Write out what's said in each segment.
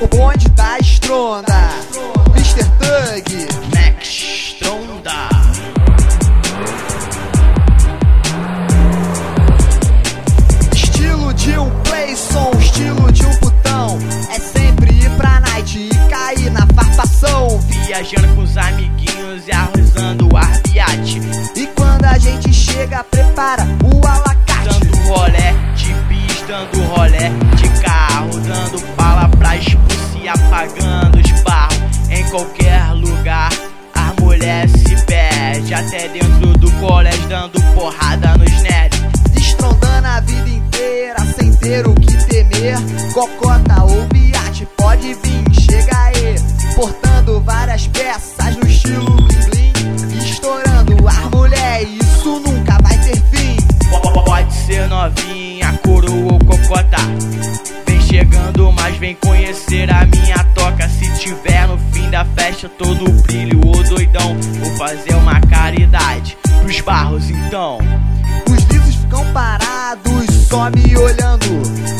O bonde da estronda, Mr. Thug, dando rolé de carro. Dando bala pra expulsar apagando os barros. Em qualquer lugar, a mulher se perde. Até dentro do colégio, dando porrada nos nerds. Estrondando a vida inteira sem ter o que temer. Cocota ou biate, pode vir, chega aí. Portando várias peças no estilo bling bling. Estourando as mulher, isso nunca vai ter fim. Pode ser novinha, Vem chegando, mas vem conhecer a minha toca. Se tiver no fim da festa, todo brilho, ô doidão. Vou fazer uma caridade pros barros então. Os lisos ficam parados, só me olhando.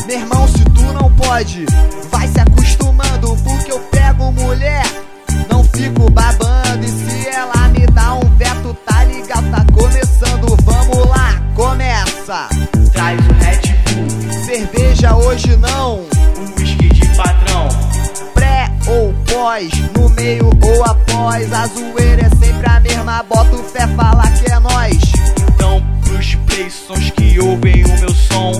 Meu irmão, se tu não pode, vai se acostumando. Porque eu pego mulher, não fico babando. E se ela me dá um veto, tá ligado? Tá começando, vamos lá, começa. Traz o Red Cerveja hoje não, um whisky de padrão. pré ou pós, no meio ou após. A zoeira é sempre a mesma, bota o fé, fala que é nós. Então, pros playsons que ouvem o meu som,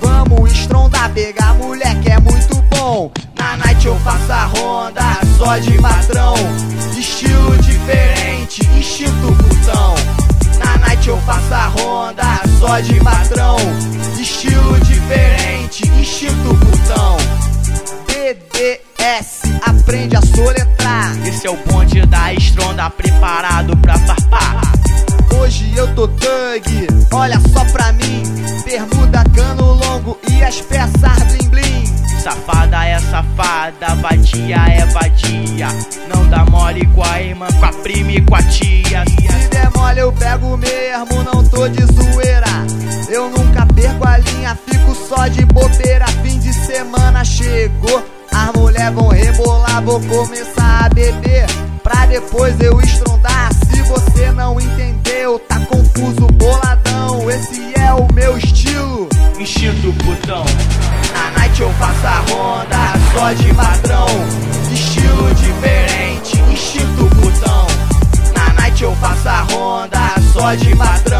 Vamos estrondar, pegar mulher que é muito bom. Na night eu faço a ronda, só de patrão. Estilo diferente, instinto putão. Na night eu faço a ronda, só de patrão. Estilo diferente, instinto putão. DDS, aprende a soletrar. esse é o bonde da estronda preparado pra farpar. Hoje eu tô thug, olha só pra mim. Bermuda, cano longo e as peças bling bling. Safada é safada, vadia é vadia. Não dá mole com a irmã, com a prima e com a tia. Se der mole eu pego mesmo, não tô de zoeira. De bobeira. Fim de semana chegou, as mulher vão rebolar, vou começar a beber. Pra depois eu estrondar. Se você não entendeu, tá confuso, boladão. Esse é o meu estilo. Instinto putão, Na night eu faço a ronda, só de padrão. Estilo diferente, instinto putão. Na night eu faço a ronda, só de padrão.